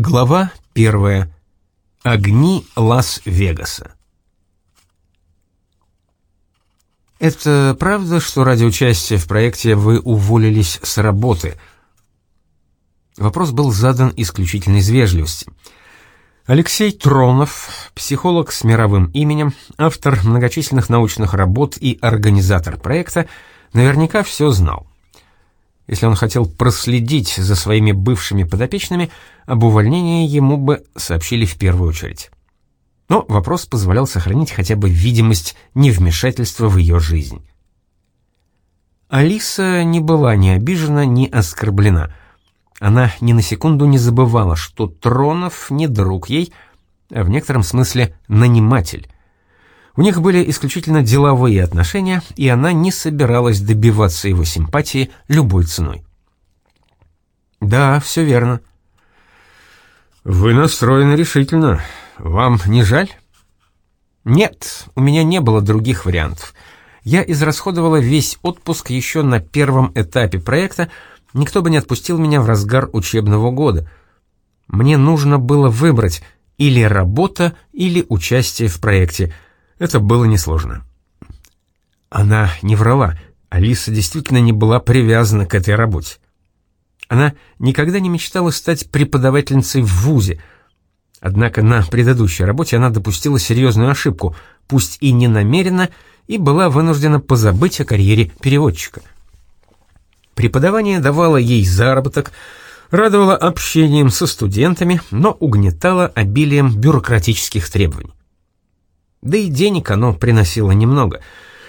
Глава первая. Огни Лас-Вегаса. Это правда, что ради участия в проекте вы уволились с работы? Вопрос был задан исключительно из вежливости. Алексей Тронов, психолог с мировым именем, автор многочисленных научных работ и организатор проекта, наверняка все знал. Если он хотел проследить за своими бывшими подопечными, об увольнении ему бы сообщили в первую очередь. Но вопрос позволял сохранить хотя бы видимость невмешательства в ее жизнь. Алиса не была ни обижена, ни оскорблена. Она ни на секунду не забывала, что Тронов не друг ей, а в некотором смысле наниматель. У них были исключительно деловые отношения, и она не собиралась добиваться его симпатии любой ценой. «Да, все верно». «Вы настроены решительно. Вам не жаль?» «Нет, у меня не было других вариантов. Я израсходовала весь отпуск еще на первом этапе проекта, никто бы не отпустил меня в разгар учебного года. Мне нужно было выбрать или работа, или участие в проекте — это было несложно. Она не врала, Алиса действительно не была привязана к этой работе. Она никогда не мечтала стать преподавательницей в ВУЗе, однако на предыдущей работе она допустила серьезную ошибку, пусть и не намеренно, и была вынуждена позабыть о карьере переводчика. Преподавание давало ей заработок, радовало общением со студентами, но угнетало обилием бюрократических требований. Да и денег оно приносило немного.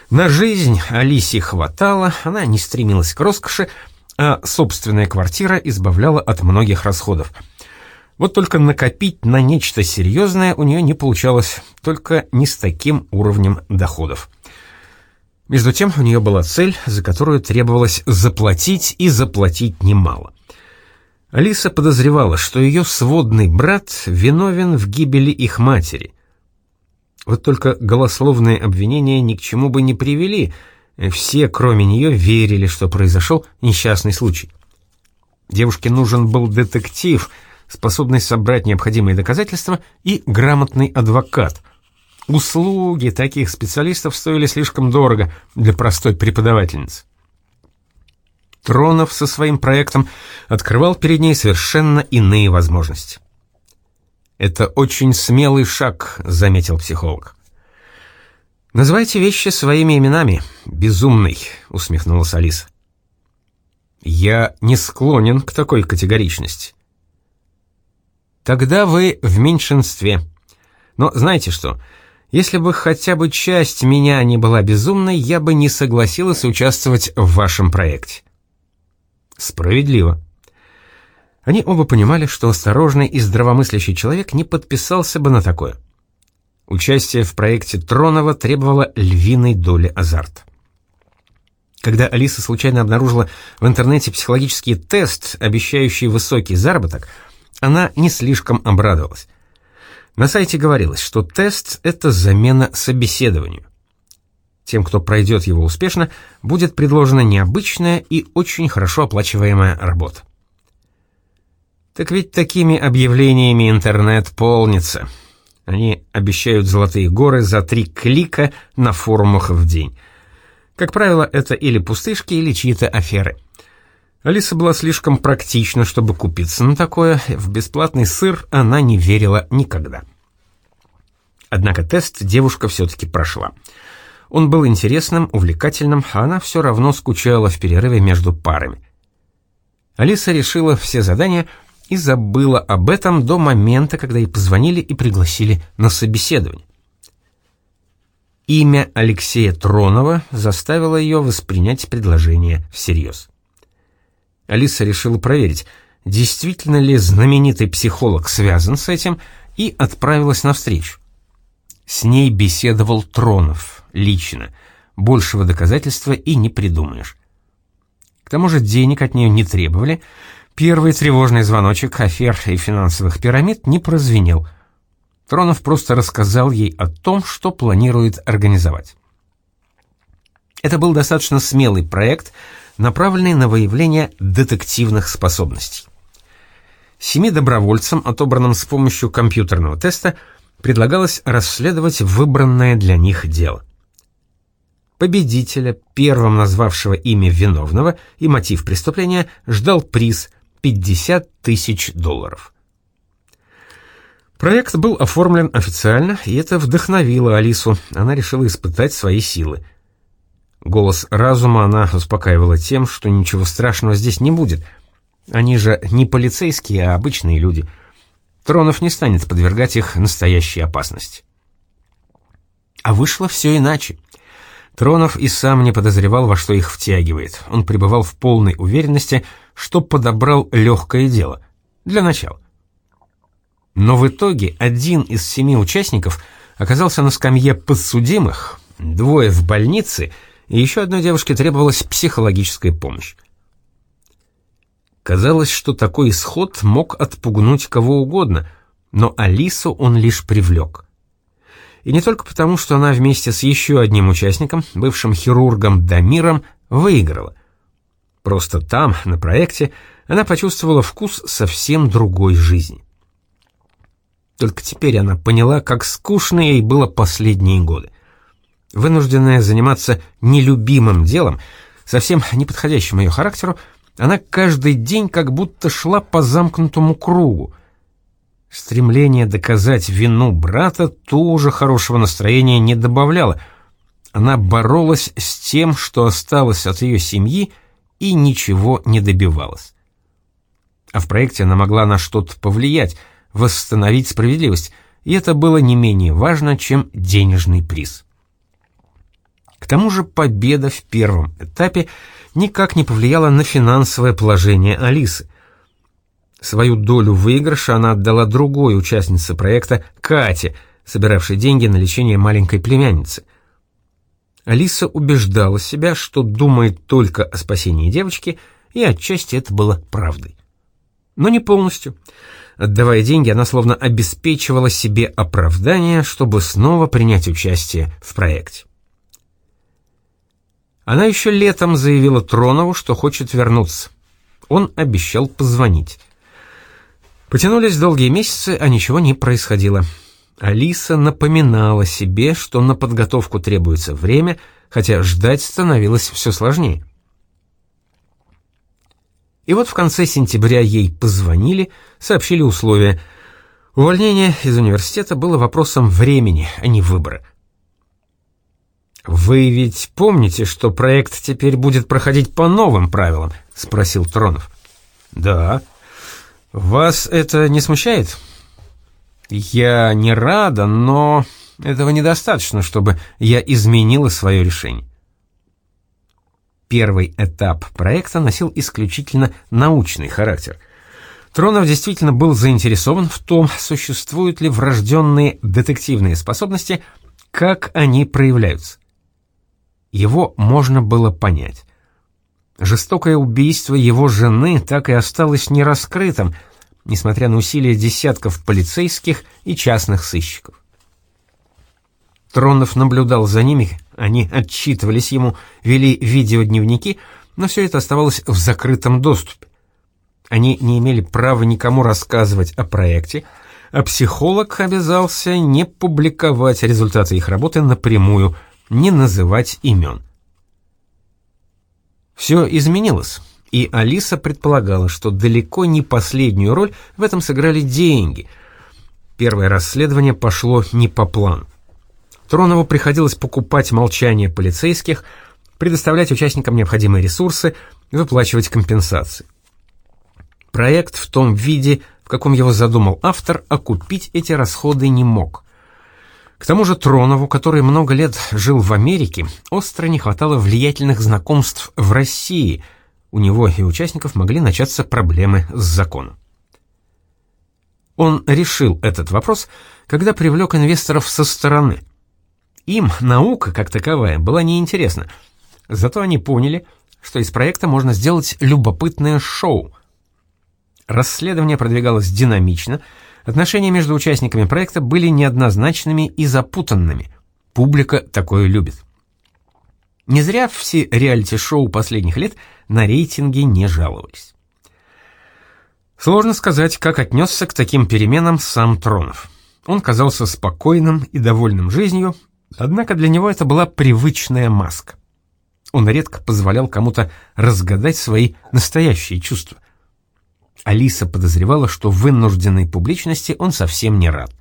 На жизнь Алисе хватало, она не стремилась к роскоши, а собственная квартира избавляла от многих расходов. Вот только накопить на нечто серьезное у нее не получалось, только не с таким уровнем доходов. Между тем у нее была цель, за которую требовалось заплатить и заплатить немало. Алиса подозревала, что ее сводный брат виновен в гибели их матери. Вот только голословные обвинения ни к чему бы не привели. Все, кроме нее, верили, что произошел несчастный случай. Девушке нужен был детектив, способный собрать необходимые доказательства, и грамотный адвокат. Услуги таких специалистов стоили слишком дорого для простой преподавательницы. Тронов со своим проектом открывал перед ней совершенно иные возможности. «Это очень смелый шаг», — заметил психолог. «Называйте вещи своими именами, безумный», — усмехнулась Алиса. «Я не склонен к такой категоричности». «Тогда вы в меньшинстве. Но знаете что, если бы хотя бы часть меня не была безумной, я бы не согласилась участвовать в вашем проекте». «Справедливо», они оба понимали, что осторожный и здравомыслящий человек не подписался бы на такое. Участие в проекте Тронова требовало львиной доли азарта. Когда Алиса случайно обнаружила в интернете психологический тест, обещающий высокий заработок, она не слишком обрадовалась. На сайте говорилось, что тест — это замена собеседованию. Тем, кто пройдет его успешно, будет предложена необычная и очень хорошо оплачиваемая работа. Так ведь такими объявлениями интернет полнится. Они обещают золотые горы за три клика на форумах в день. Как правило, это или пустышки, или чьи-то аферы. Алиса была слишком практична, чтобы купиться на такое, в бесплатный сыр она не верила никогда. Однако тест девушка все-таки прошла. Он был интересным, увлекательным, а она все равно скучала в перерыве между парами. Алиса решила все задания — и забыла об этом до момента, когда ей позвонили и пригласили на собеседование. Имя Алексея Тронова заставило ее воспринять предложение всерьез. Алиса решила проверить, действительно ли знаменитый психолог связан с этим, и отправилась навстречу. С ней беседовал Тронов, лично. Большего доказательства и не придумаешь. К тому же денег от нее не требовали, Первый тревожный звоночек афер и финансовых пирамид не прозвенел. Тронов просто рассказал ей о том, что планирует организовать. Это был достаточно смелый проект, направленный на выявление детективных способностей. Семи добровольцам, отобранным с помощью компьютерного теста, предлагалось расследовать выбранное для них дело. Победителя, первым назвавшего имя виновного и мотив преступления, ждал приз – 50 тысяч долларов. Проект был оформлен официально, и это вдохновило Алису. Она решила испытать свои силы. Голос разума она успокаивала тем, что ничего страшного здесь не будет. Они же не полицейские, а обычные люди. Тронов не станет подвергать их настоящей опасности. А вышло все иначе. Тронов и сам не подозревал, во что их втягивает. Он пребывал в полной уверенности, что подобрал легкое дело. Для начала. Но в итоге один из семи участников оказался на скамье подсудимых, двое в больнице, и еще одной девушке требовалась психологическая помощь. Казалось, что такой исход мог отпугнуть кого угодно, но Алису он лишь привлек. И не только потому, что она вместе с еще одним участником, бывшим хирургом Дамиром, выиграла. Просто там, на проекте, она почувствовала вкус совсем другой жизни. Только теперь она поняла, как скучно ей было последние годы. Вынужденная заниматься нелюбимым делом, совсем не подходящим ее характеру, она каждый день как будто шла по замкнутому кругу, Стремление доказать вину брата тоже хорошего настроения не добавляло. Она боролась с тем, что осталось от ее семьи, и ничего не добивалась. А в проекте она могла на что-то повлиять, восстановить справедливость, и это было не менее важно, чем денежный приз. К тому же победа в первом этапе никак не повлияла на финансовое положение Алисы – Свою долю выигрыша она отдала другой участнице проекта, Кате, собиравшей деньги на лечение маленькой племянницы. Алиса убеждала себя, что думает только о спасении девочки, и отчасти это было правдой. Но не полностью. Отдавая деньги, она словно обеспечивала себе оправдание, чтобы снова принять участие в проекте. Она еще летом заявила Тронову, что хочет вернуться. Он обещал позвонить. Потянулись долгие месяцы, а ничего не происходило. Алиса напоминала себе, что на подготовку требуется время, хотя ждать становилось все сложнее. И вот в конце сентября ей позвонили, сообщили условия. Увольнение из университета было вопросом времени, а не выбора. «Вы ведь помните, что проект теперь будет проходить по новым правилам?» — спросил Тронов. «Да», «Вас это не смущает?» «Я не рада, но этого недостаточно, чтобы я изменила свое решение». Первый этап проекта носил исключительно научный характер. Тронов действительно был заинтересован в том, существуют ли врожденные детективные способности, как они проявляются. Его можно было понять. Жестокое убийство его жены так и осталось нераскрытым, несмотря на усилия десятков полицейских и частных сыщиков. Тронов наблюдал за ними, они отчитывались ему, вели видеодневники, но все это оставалось в закрытом доступе. Они не имели права никому рассказывать о проекте, а психолог обязался не публиковать результаты их работы напрямую, не называть имен. Все изменилось, и Алиса предполагала, что далеко не последнюю роль в этом сыграли деньги. Первое расследование пошло не по плану. Тронову приходилось покупать молчание полицейских, предоставлять участникам необходимые ресурсы, выплачивать компенсации. Проект в том виде, в каком его задумал автор, окупить эти расходы не мог. К тому же Тронову, который много лет жил в Америке, остро не хватало влиятельных знакомств в России. У него и участников могли начаться проблемы с законом. Он решил этот вопрос, когда привлек инвесторов со стороны. Им наука, как таковая, была неинтересна. Зато они поняли, что из проекта можно сделать любопытное шоу. Расследование продвигалось динамично — Отношения между участниками проекта были неоднозначными и запутанными. Публика такое любит. Не зря все реалити-шоу последних лет на рейтинги не жаловались. Сложно сказать, как отнесся к таким переменам сам Тронов. Он казался спокойным и довольным жизнью, однако для него это была привычная маска. Он редко позволял кому-то разгадать свои настоящие чувства. Алиса подозревала, что вынужденной публичности он совсем не рад.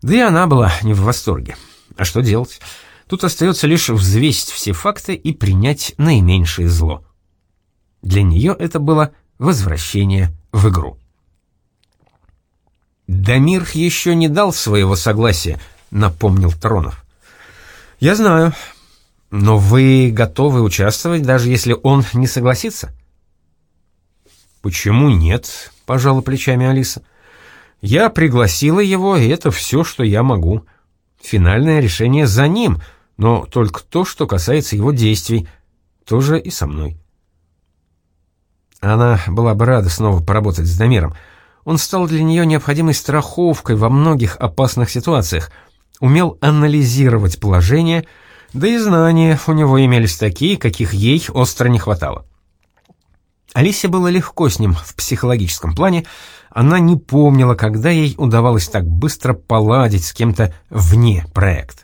Да и она была не в восторге. А что делать? Тут остается лишь взвесить все факты и принять наименьшее зло. Для нее это было возвращение в игру. «Дамир еще не дал своего согласия», — напомнил Тронов. «Я знаю. Но вы готовы участвовать, даже если он не согласится?» «Почему нет?» — пожала плечами Алиса. «Я пригласила его, и это все, что я могу. Финальное решение за ним, но только то, что касается его действий. Тоже и со мной». Она была бы рада снова поработать с Дамиром. Он стал для нее необходимой страховкой во многих опасных ситуациях, умел анализировать положение, да и знания у него имелись такие, каких ей остро не хватало. Алисе было легко с ним в психологическом плане, она не помнила, когда ей удавалось так быстро поладить с кем-то вне проекта.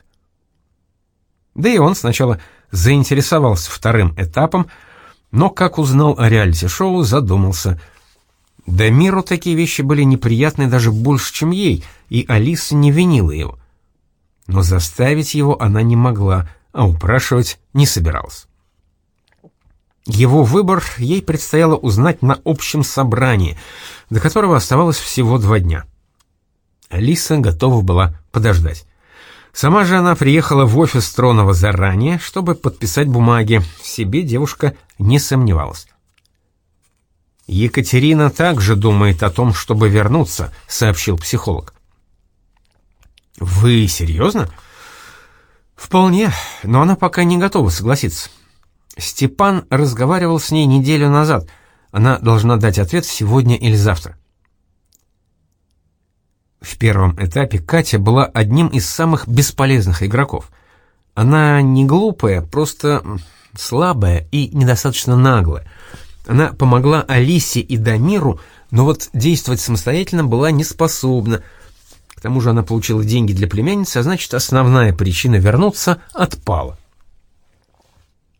Да и он сначала заинтересовался вторым этапом, но, как узнал о реалити-шоу, задумался. Да миру такие вещи были неприятны даже больше, чем ей, и Алиса не винила его. Но заставить его она не могла, а упрашивать не собиралась. Его выбор ей предстояло узнать на общем собрании, до которого оставалось всего два дня. Алиса готова была подождать. Сама же она приехала в офис Тронова заранее, чтобы подписать бумаги. В себе девушка не сомневалась. «Екатерина также думает о том, чтобы вернуться», — сообщил психолог. «Вы серьезно?» «Вполне, но она пока не готова согласиться. Степан разговаривал с ней неделю назад. Она должна дать ответ сегодня или завтра». В первом этапе Катя была одним из самых бесполезных игроков. Она не глупая, просто слабая и недостаточно наглая. Она помогла Алисе и Дамиру, но вот действовать самостоятельно была не способна. К тому же она получила деньги для племянницы, а значит, основная причина вернуться отпала.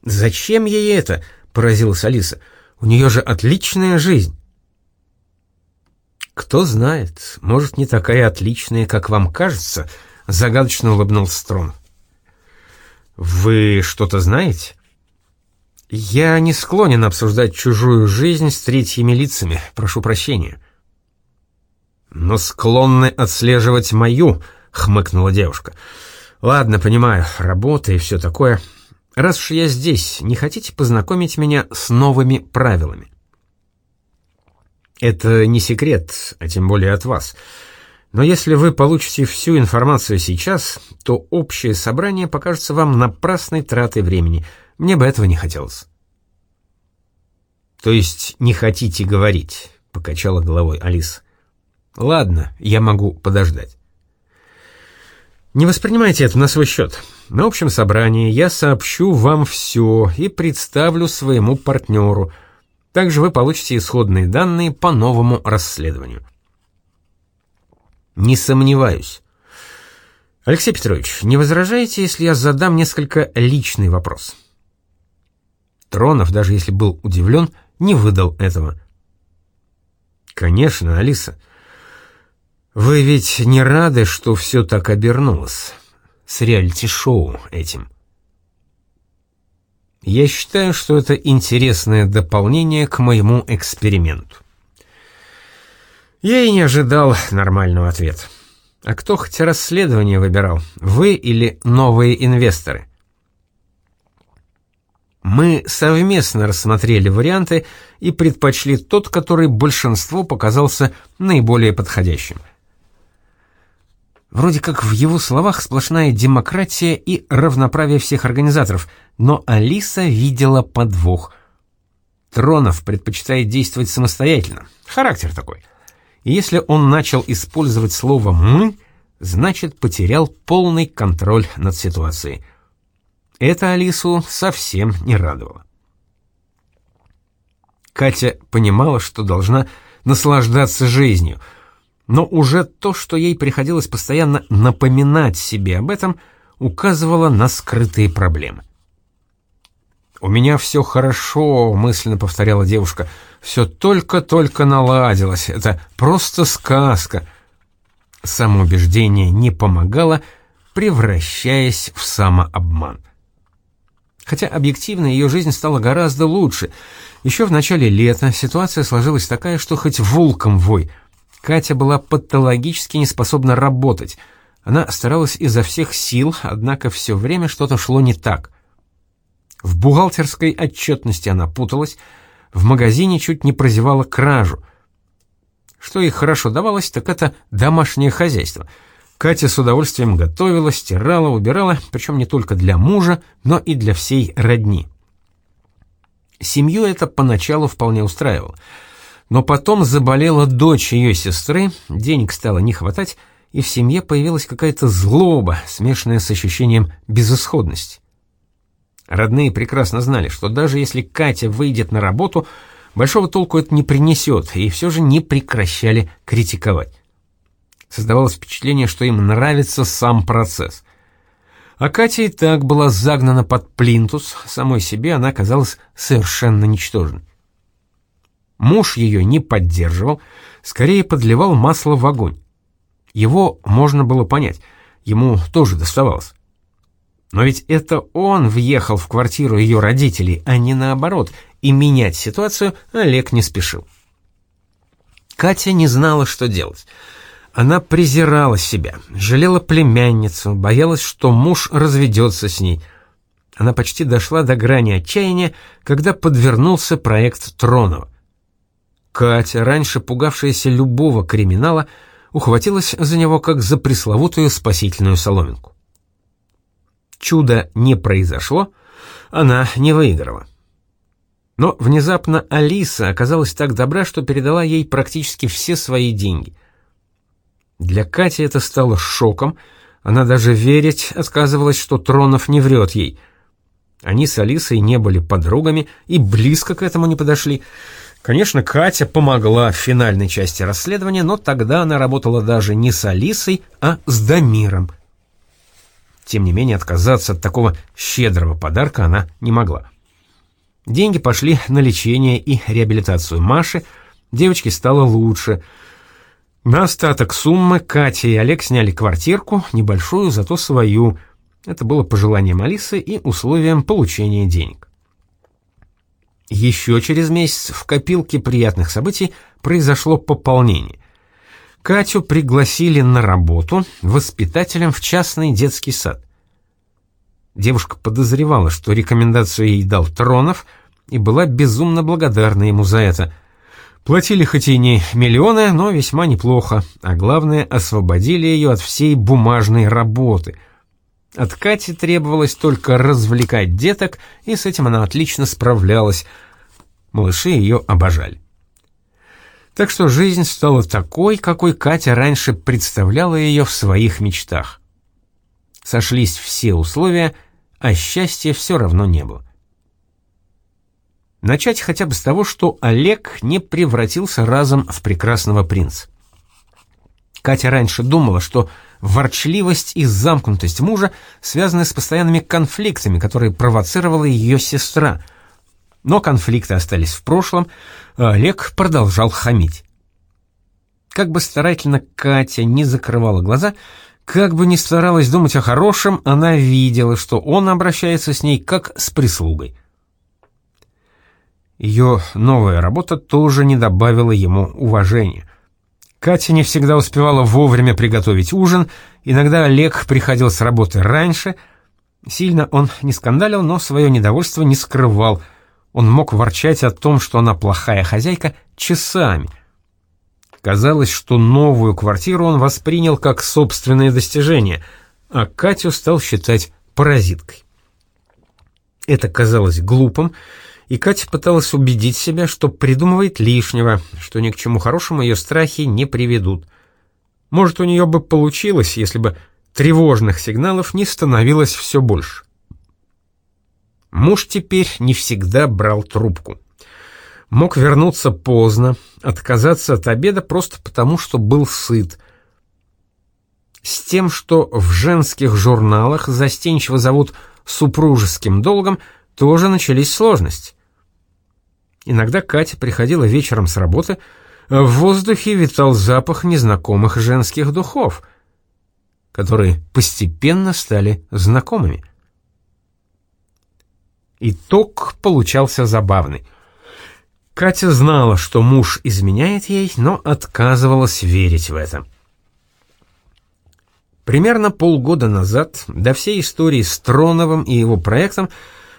«Зачем ей это?» — поразилась Алиса. «У нее же отличная жизнь». «Кто знает, может, не такая отличная, как вам кажется», — загадочно улыбнулся Строн. «Вы что-то знаете?» «Я не склонен обсуждать чужую жизнь с третьими лицами, прошу прощения». «Но склонны отслеживать мою», — хмыкнула девушка. «Ладно, понимаю, работа и все такое. Раз уж я здесь, не хотите познакомить меня с новыми правилами?» Это не секрет, а тем более от вас. Но если вы получите всю информацию сейчас, то общее собрание покажется вам напрасной тратой времени. Мне бы этого не хотелось. То есть не хотите говорить, покачала головой Алиса. Ладно, я могу подождать. Не воспринимайте это на свой счет. На общем собрании я сообщу вам все и представлю своему партнеру — также вы получите исходные данные по новому расследованию. Не сомневаюсь. Алексей Петрович, не возражаете, если я задам несколько личный вопрос? Тронов, даже если был удивлен, не выдал этого. Конечно, Алиса. Вы ведь не рады, что все так обернулось? С реалити-шоу этим. Я считаю, что это интересное дополнение к моему эксперименту. Я и не ожидал нормального ответа. А кто хоть расследование выбирал, вы или новые инвесторы? Мы совместно рассмотрели варианты и предпочли тот, который большинству показался наиболее подходящим. Вроде как в его словах сплошная демократия и равноправие всех организаторов, но Алиса видела подвох. Тронов предпочитает действовать самостоятельно, характер такой. И если он начал использовать слово «мы», значит потерял полный контроль над ситуацией. Это Алису совсем не радовало. Катя понимала, что должна наслаждаться жизнью. Но уже то, что ей приходилось постоянно напоминать себе об этом, указывало на скрытые проблемы. «У меня все хорошо», — мысленно повторяла девушка. «Все только-только наладилось. Это просто сказка». Самоубеждение не помогало, превращаясь в самообман. Хотя объективно ее жизнь стала гораздо лучше. Еще в начале лета ситуация сложилась такая, что хоть волком вой. Катя была патологически неспособна работать. Она старалась изо всех сил, однако все время что-то шло не так — в бухгалтерской отчетности она путалась, в магазине чуть не прозевала кражу. Что ей хорошо давалось, так это домашнее хозяйство. Катя с удовольствием готовила, стирала, убирала, причем не только для мужа, но и для всей родни. Семью это поначалу вполне устраивало. Но потом заболела дочь ее сестры, денег стало не хватать, и в семье появилась какая-то злоба, смешанная с ощущением безысходности. Родные прекрасно знали, что даже если Катя выйдет на работу, большого толку это не принесет, и все же не прекращали критиковать. Создавалось впечатление, что им нравится сам процесс. А Катя и так была загнана под плинтус, самой себе она казалась совершенно ничтожной. Муж ее не поддерживал, скорее подливал масло в огонь. Его можно было понять, ему тоже доставалось. Но ведь это он въехал в квартиру ее родителей, а не наоборот, и менять ситуацию Олег не спешил. Катя не знала, что делать. Она презирала себя, жалела племянницу, боялась, что муж разведется с ней. Она почти дошла до грани отчаяния, когда подвернулся проект Тронова. Катя, раньше пугавшаяся любого криминала, ухватилась за него как за пресловутую спасительную соломинку. Чудо не произошло, она не выиграла. Но внезапно Алиса оказалась так добра, что передала ей практически все свои деньги. Для Кати это стало шоком, она даже верить отказывалась, что Тронов не врет ей. Они с Алисой не были подругами и близко к этому не подошли. Конечно, Катя помогла в финальной части расследования, но тогда она работала даже не с Алисой, а с Дамиром, тем не менее, отказаться от такого щедрого подарка она не могла. Деньги пошли на лечение и реабилитацию Маши, девочке стало лучше. На остаток суммы Катя и Олег сняли квартирку, небольшую, зато свою. Это было пожеланием Алисы и условием получения денег. Еще через месяц в копилке приятных событий произошло пополнение. Катю пригласили на работу воспитателем в частный детский сад. Девушка подозревала, что рекомендацию ей дал Тронов, и была безумно благодарна ему за это. Платили хоть и не миллионы, но весьма неплохо, а главное, освободили ее от всей бумажной работы. От Кати требовалось только развлекать деток, и с этим она отлично справлялась. Малыши ее обожали. Так что жизнь стала такой, какой Катя раньше представляла ее в своих мечтах. Сошлись все условия, а счастья все равно не было. Начать хотя бы с того, что Олег не превратился разом в прекрасного принца. Катя раньше думала, что ворчливость и замкнутость мужа связаны с постоянными конфликтами, которые провоцировала ее сестра — но конфликты остались в прошлом, а Олег продолжал хамить. Как бы старательно Катя не закрывала глаза, как бы ни старалась думать о хорошем, она видела, что он обращается с ней как с прислугой. Ее новая работа тоже не добавила ему уважения. Катя не всегда успевала вовремя приготовить ужин, иногда Олег приходил с работы раньше. Сильно он не скандалил, но свое недовольство не скрывал – он мог ворчать о том, что она плохая хозяйка, часами. Казалось, что новую квартиру он воспринял как собственное достижение, а Катю стал считать паразиткой. Это казалось глупым, и Катя пыталась убедить себя, что придумывает лишнего, что ни к чему хорошему ее страхи не приведут. Может, у нее бы получилось, если бы тревожных сигналов не становилось все больше. Муж теперь не всегда брал трубку. мог вернуться поздно, отказаться от обеда просто потому, что был сыт. С тем, что в женских журналах застенчиво зовут супружеским долгом, тоже начались сложности. Иногда Катя приходила вечером с работы, а в воздухе витал запах незнакомых женских духов, которые постепенно стали знакомыми. Итог получался забавный. Катя знала, что муж изменяет ей, но отказывалась верить в это. Примерно полгода назад, до всей истории с Троновым и его проектом,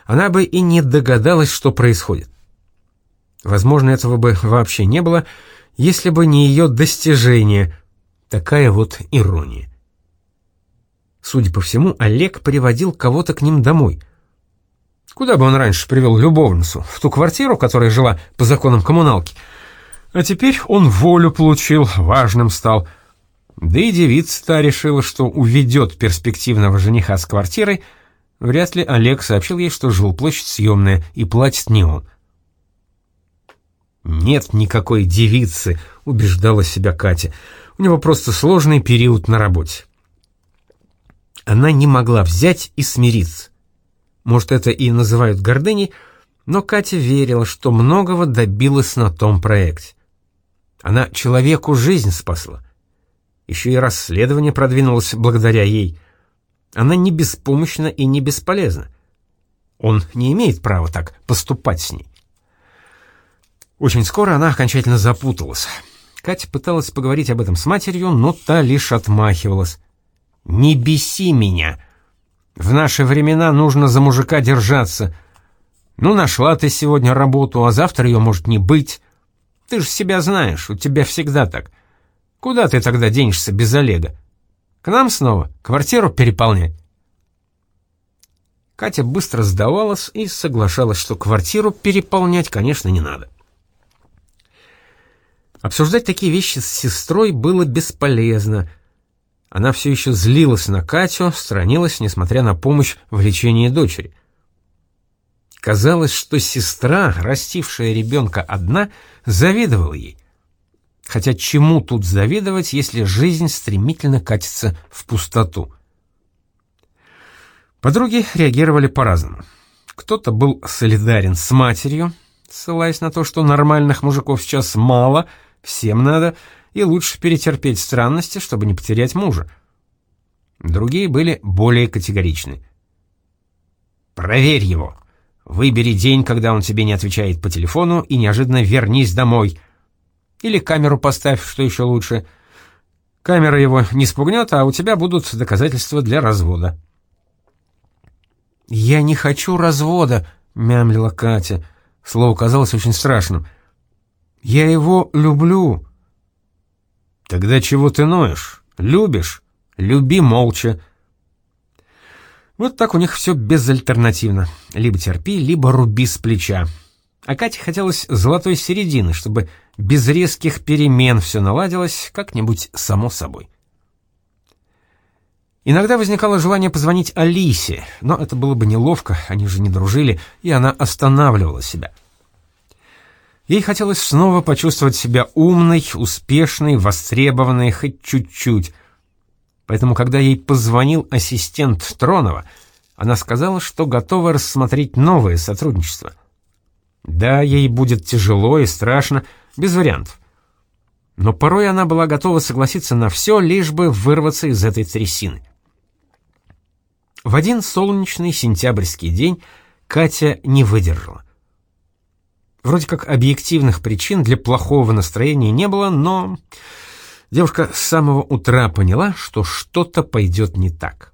она бы и не догадалась, что происходит. Возможно, этого бы вообще не было, если бы не ее достижение. Такая вот ирония. Судя по всему, Олег приводил кого-то к ним домой. Куда бы он раньше привел любовницу? В ту квартиру, которая жила по законам коммуналки. А теперь он волю получил, важным стал. Да и девица та решила, что уведет перспективного жениха с квартирой. Вряд ли Олег сообщил ей, что жилплощадь съемная, и платит не он. «Нет никакой девицы», — убеждала себя Катя. «У него просто сложный период на работе». Она не могла взять и смириться. Может, это и называют гордыней, но Катя верила, что многого добилась на том проекте. Она человеку жизнь спасла. Еще и расследование продвинулось благодаря ей. Она не беспомощна и не бесполезна. Он не имеет права так поступать с ней. Очень скоро она окончательно запуталась. Катя пыталась поговорить об этом с матерью, но та лишь отмахивалась. «Не беси меня!» В наши времена нужно за мужика держаться. Ну, нашла ты сегодня работу, а завтра ее может не быть. Ты же себя знаешь, у тебя всегда так. Куда ты тогда денешься без Олега? К нам снова квартиру переполнять?» Катя быстро сдавалась и соглашалась, что квартиру переполнять, конечно, не надо. Обсуждать такие вещи с сестрой было бесполезно. Она все еще злилась на Катю, странилась, несмотря на помощь в лечении дочери. Казалось, что сестра, растившая ребенка одна, завидовала ей. Хотя чему тут завидовать, если жизнь стремительно катится в пустоту? Подруги реагировали по-разному. Кто-то был солидарен с матерью, ссылаясь на то, что нормальных мужиков сейчас мало, всем надо — и лучше перетерпеть странности, чтобы не потерять мужа. Другие были более категоричны. «Проверь его. Выбери день, когда он тебе не отвечает по телефону, и неожиданно вернись домой. Или камеру поставь, что еще лучше. Камера его не спугнет, а у тебя будут доказательства для развода». «Я не хочу развода», — мямлила Катя. Слово казалось очень страшным. «Я его люблю». Тогда чего ты ноешь? Любишь? Люби молча. Вот так у них все безальтернативно. Либо терпи, либо руби с плеча. А Кате хотелось золотой середины, чтобы без резких перемен все наладилось как-нибудь само собой. Иногда возникало желание позвонить Алисе, но это было бы неловко, они же не дружили, и она останавливала себя. — Ей хотелось снова почувствовать себя умной, успешной, востребованной хоть чуть-чуть. Поэтому, когда ей позвонил ассистент Тронова, она сказала, что готова рассмотреть новое сотрудничество. Да, ей будет тяжело и страшно, без вариантов. Но порой она была готова согласиться на все, лишь бы вырваться из этой трясины. В один солнечный сентябрьский день Катя не выдержала. Вроде как объективных причин для плохого настроения не было, но девушка с самого утра поняла, что что-то пойдет не так.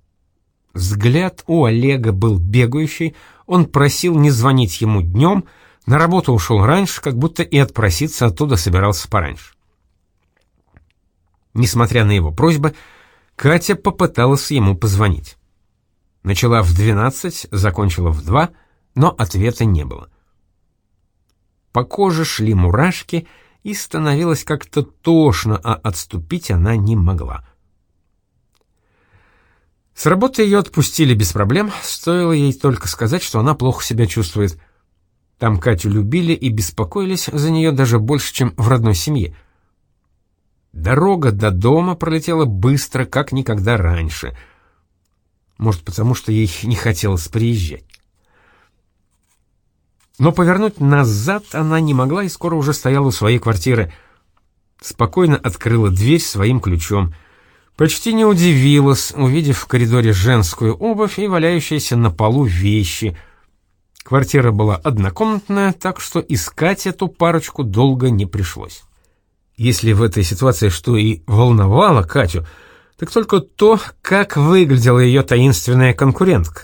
Взгляд у Олега был бегающий, он просил не звонить ему днем, на работу ушел раньше, как будто и отпроситься оттуда собирался пораньше. Несмотря на его просьбы, Катя попыталась ему позвонить. Начала в 12, закончила в 2, но ответа не было. По коже шли мурашки, и становилось как-то тошно, а отступить она не могла. С работы ее отпустили без проблем, стоило ей только сказать, что она плохо себя чувствует. Там Катю любили и беспокоились за нее даже больше, чем в родной семье. Дорога до дома пролетела быстро, как никогда раньше. Может, потому что ей не хотелось приезжать. Но повернуть назад она не могла и скоро уже стояла у своей квартиры. Спокойно открыла дверь своим ключом. Почти не удивилась, увидев в коридоре женскую обувь и валяющиеся на полу вещи. Квартира была однокомнатная, так что искать эту парочку долго не пришлось. Если в этой ситуации что и волновало Катю, так только то, как выглядела ее таинственная конкурентка.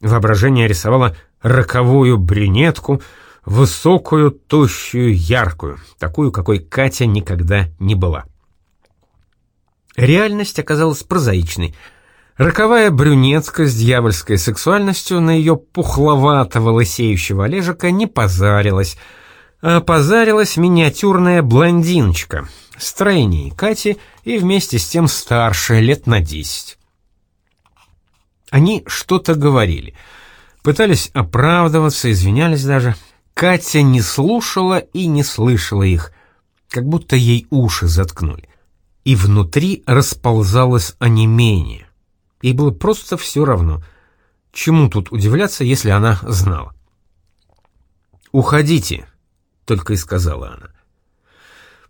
Воображение рисовало роковую брюнетку, высокую, тощую, яркую, такую, какой Катя никогда не была. Реальность оказалась прозаичной. Роковая брюнетка с дьявольской сексуальностью на ее пухловатого лысеющего Олежика не позарилась, а позарилась миниатюрная блондиночка, стройнее Кати и вместе с тем старше, лет на десять. Они что-то говорили — Пытались оправдываться, извинялись даже. Катя не слушала и не слышала их, как будто ей уши заткнули. И внутри расползалось онемение. Ей было просто все равно. Чему тут удивляться, если она знала? «Уходите», — только и сказала она.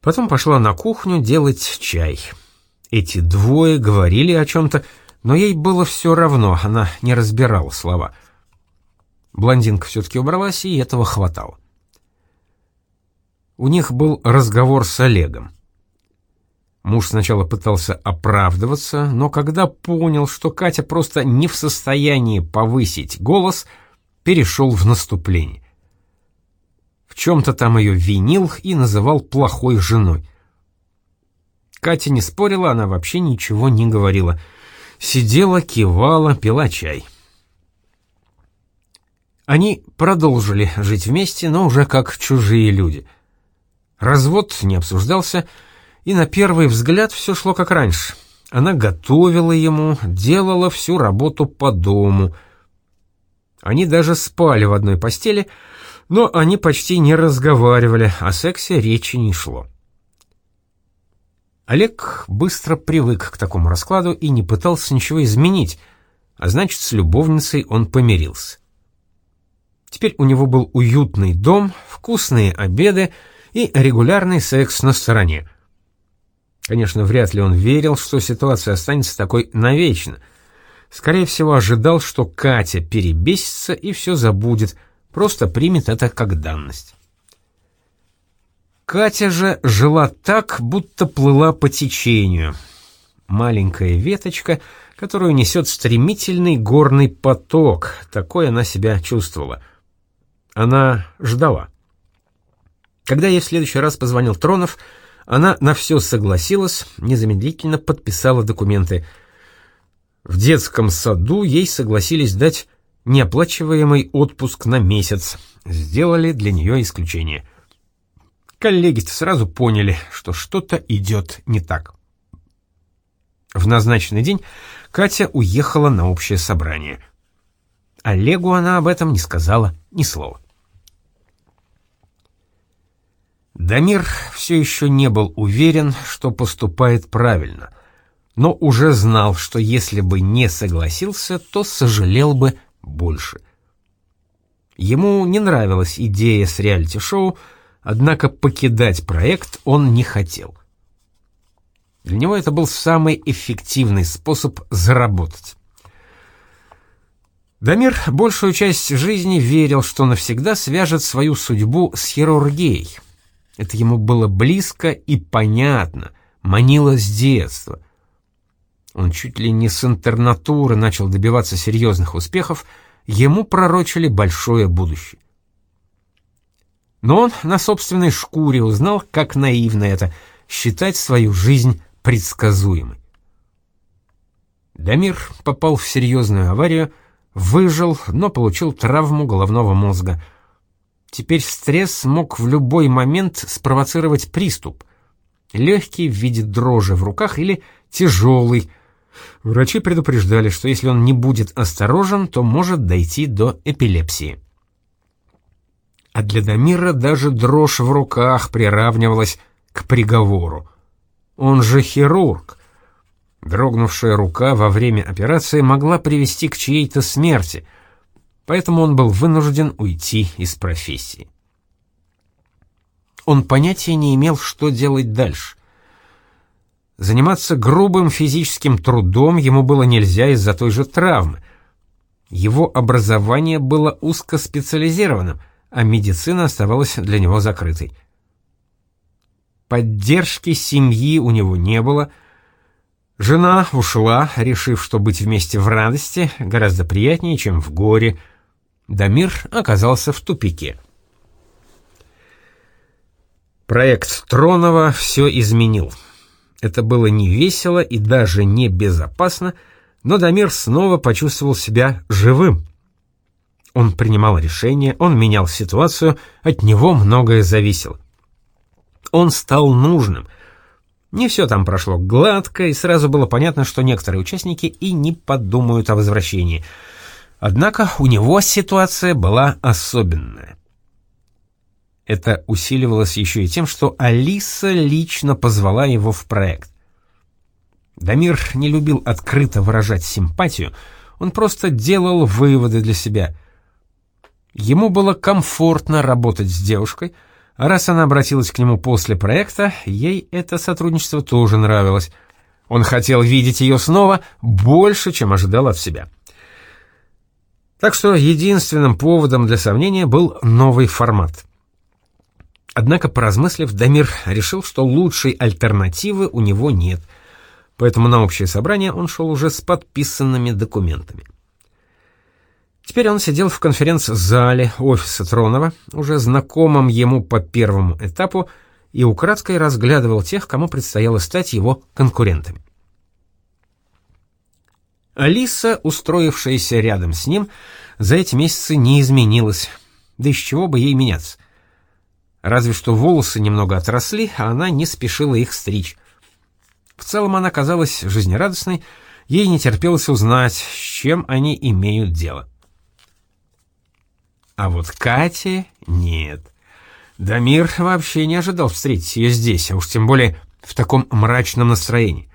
Потом пошла на кухню делать чай. Эти двое говорили о чем-то, но ей было все равно, она не разбирала слова — Блондинка все-таки убралась, и этого хватало. У них был разговор с Олегом. Муж сначала пытался оправдываться, но когда понял, что Катя просто не в состоянии повысить голос, перешел в наступление. В чем-то там ее винил и называл плохой женой. Катя не спорила, она вообще ничего не говорила. Сидела, кивала, пила чай. Они продолжили жить вместе, но уже как чужие люди. Развод не обсуждался, и на первый взгляд все шло как раньше. Она готовила ему, делала всю работу по дому. Они даже спали в одной постели, но они почти не разговаривали, о сексе речи не шло. Олег быстро привык к такому раскладу и не пытался ничего изменить, а значит, с любовницей он помирился. Теперь у него был уютный дом, вкусные обеды и регулярный секс на стороне. Конечно, вряд ли он верил, что ситуация останется такой навечно. Скорее всего, ожидал, что Катя перебесится и все забудет, просто примет это как данность. Катя же жила так, будто плыла по течению. Маленькая веточка, которую несет стремительный горный поток, такой она себя чувствовала — она ждала. Когда ей в следующий раз позвонил Тронов, она на все согласилась, незамедлительно подписала документы. В детском саду ей согласились дать неоплачиваемый отпуск на месяц. Сделали для нее исключение. коллеги сразу поняли, что что-то идет не так. В назначенный день Катя уехала на общее собрание. Олегу она об этом не сказала ни слова. Дамир все еще не был уверен, что поступает правильно, но уже знал, что если бы не согласился, то сожалел бы больше. Ему не нравилась идея с реалити-шоу, однако покидать проект он не хотел. Для него это был самый эффективный способ заработать. Дамир большую часть жизни верил, что навсегда свяжет свою судьбу с хирургией — это ему было близко и понятно, манило с детства. Он чуть ли не с интернатуры начал добиваться серьезных успехов, ему пророчили большое будущее. Но он на собственной шкуре узнал, как наивно это — считать свою жизнь предсказуемой. Дамир попал в серьезную аварию, выжил, но получил травму головного мозга — Теперь стресс мог в любой момент спровоцировать приступ. Легкий в виде дрожи в руках или тяжелый. Врачи предупреждали, что если он не будет осторожен, то может дойти до эпилепсии. А для Дамира даже дрожь в руках приравнивалась к приговору. Он же хирург. Дрогнувшая рука во время операции могла привести к чьей-то смерти, поэтому он был вынужден уйти из профессии. Он понятия не имел, что делать дальше. Заниматься грубым физическим трудом ему было нельзя из-за той же травмы. Его образование было узкоспециализированным, а медицина оставалась для него закрытой. Поддержки семьи у него не было. Жена ушла, решив, что быть вместе в радости гораздо приятнее, чем в горе. Дамир оказался в тупике. Проект Тронова все изменил. Это было не весело и даже не безопасно, но Дамир снова почувствовал себя живым. Он принимал решения, он менял ситуацию, от него многое зависело. Он стал нужным. Не все там прошло гладко, и сразу было понятно, что некоторые участники и не подумают о возвращении. Однако у него ситуация была особенная. Это усиливалось еще и тем, что Алиса лично позвала его в проект. Дамир не любил открыто выражать симпатию, он просто делал выводы для себя. Ему было комфортно работать с девушкой, а раз она обратилась к нему после проекта, ей это сотрудничество тоже нравилось. Он хотел видеть ее снова больше, чем ожидал от себя. Так что единственным поводом для сомнения был новый формат. Однако, поразмыслив, Дамир решил, что лучшей альтернативы у него нет, поэтому на общее собрание он шел уже с подписанными документами. Теперь он сидел в конференц-зале офиса Тронова, уже знакомым ему по первому этапу, и украдкой разглядывал тех, кому предстояло стать его конкурентами. Алиса, устроившаяся рядом с ним, за эти месяцы не изменилась, да из чего бы ей меняться. Разве что волосы немного отросли, а она не спешила их стричь. В целом она казалась жизнерадостной, ей не терпелось узнать, с чем они имеют дело. А вот Кате нет. Дамир вообще не ожидал встретить ее здесь, а уж тем более в таком мрачном настроении.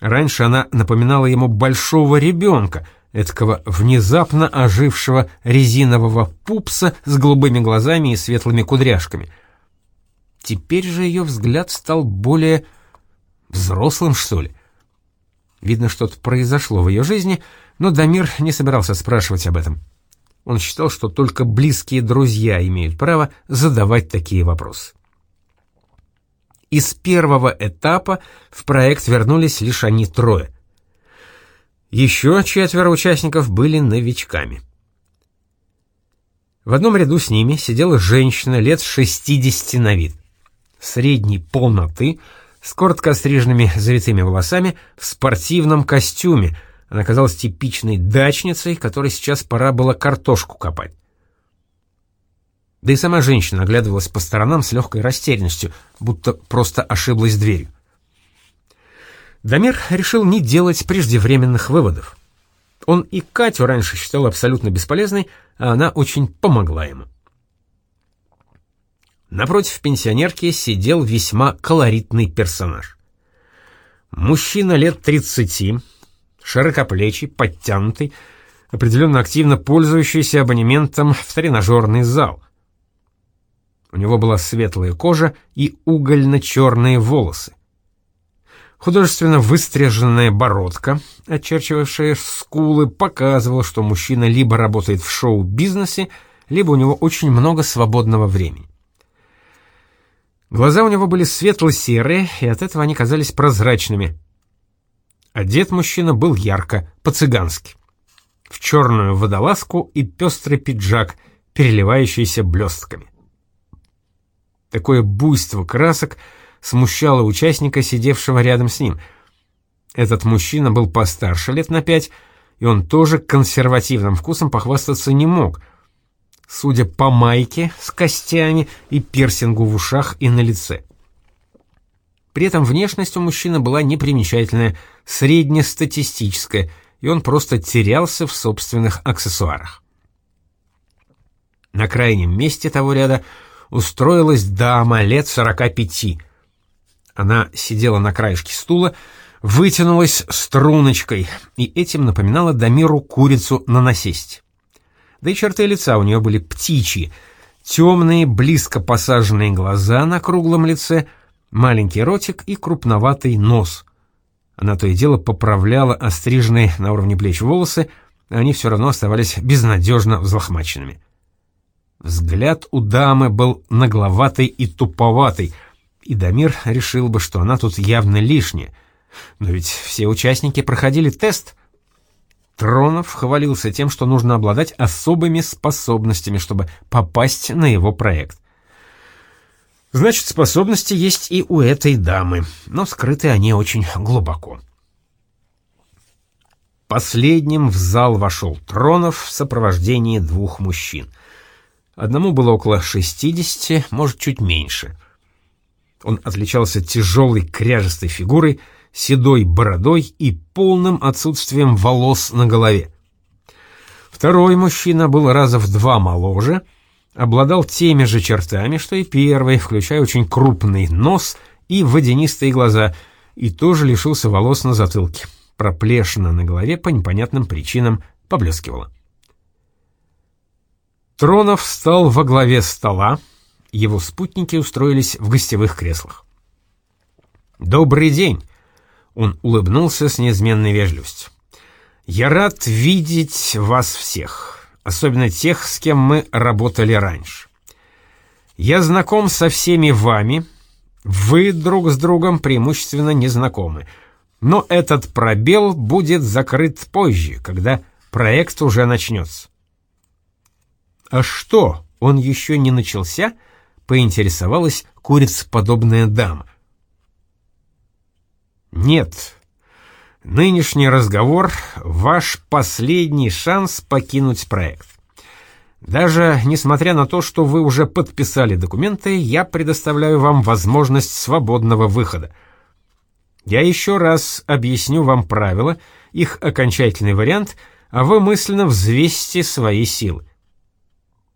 Раньше она напоминала ему большого ребенка — эткого внезапно ожившего резинового пупса с голубыми глазами и светлыми кудряшками. Теперь же ее взгляд стал более взрослым, что ли. Видно, что-то произошло в ее жизни, но Дамир не собирался спрашивать об этом. Он считал, что только близкие друзья имеют право задавать такие вопросы. Из первого этапа в проект вернулись лишь они трое — еще четверо участников были новичками. В одном ряду с ними сидела женщина лет 60 на вид. Средней полноты, с коротко остриженными завитыми волосами, в спортивном костюме. Она казалась типичной дачницей, которой сейчас пора было картошку копать. Да и сама женщина оглядывалась по сторонам с легкой растерянностью, будто просто ошиблась дверью. Дамир решил не делать преждевременных выводов. Он и Катю раньше считал абсолютно бесполезной, а она очень помогла ему. Напротив пенсионерки сидел весьма колоритный персонаж. Мужчина лет 30, широкоплечий, подтянутый, определенно активно пользующийся абонементом в тренажерный зал. У него была светлая кожа и угольно-черные волосы. Художественно выстриженная бородка, очерчивавшая скулы, показывала, что мужчина либо работает в шоу-бизнесе, либо у него очень много свободного времени. Глаза у него были светло-серые, и от этого они казались прозрачными. Одет мужчина был ярко, по-цыгански. В черную водолазку и пестрый пиджак, переливающийся блестками. Такое буйство красок — смущало участника, сидевшего рядом с ним. Этот мужчина был постарше лет на пять, и он тоже консервативным вкусом похвастаться не мог. Судя по майке с костями и пирсингу в ушах и на лице. При этом внешность у мужчины была непримечательная, среднестатистическая, и он просто терялся в собственных аксессуарах. На крайнем месте того ряда устроилась дама лет сорока пяти. Она сидела на краешке стула, вытянулась струночкой и этим напоминала Дамиру курицу на насесть. Да и черты лица у нее были птичьи, темные, близко посаженные глаза на круглом лице, маленький ротик и крупноватый нос. Она то и дело поправляла остриженные на уровне плеч волосы, а они все равно оставались безнадежно взлохмаченными. Взгляд у дамы был нагловатый и туповатый, и Дамир решил бы, что она тут явно лишняя. Но ведь все участники проходили тест. Тронов хвалился тем, что нужно обладать особыми способностями, чтобы попасть на его проект. Значит, способности есть и у этой дамы, но скрыты они очень глубоко. Последним в зал вошел Тронов в сопровождении двух мужчин. Одному было около 60, может, чуть меньше. Он отличался тяжелой кряжестой фигурой, седой бородой и полным отсутствием волос на голове. Второй мужчина был раза в два моложе, обладал теми же чертами, что и первый, включая очень крупный нос и водянистые глаза, и тоже лишился волос на затылке. Проплешина на голове по непонятным причинам поблескивала. Тронов встал во главе стола, его спутники устроились в гостевых креслах. «Добрый день!» Он улыбнулся с неизменной вежливостью. «Я рад видеть вас всех, особенно тех, с кем мы работали раньше. Я знаком со всеми вами, вы друг с другом преимущественно не знакомы, но этот пробел будет закрыт позже, когда проект уже начнется. «А что, он еще не начался?» — поинтересовалась курицеподобная дама. «Нет. Нынешний разговор — ваш последний шанс покинуть проект. Даже несмотря на то, что вы уже подписали документы, я предоставляю вам возможность свободного выхода. Я еще раз объясню вам правила, их окончательный вариант, а вы мысленно взвесьте свои силы.